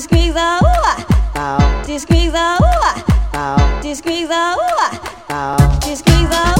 descuida, descuida, descuida, descuida.